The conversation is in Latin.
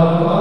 Amen.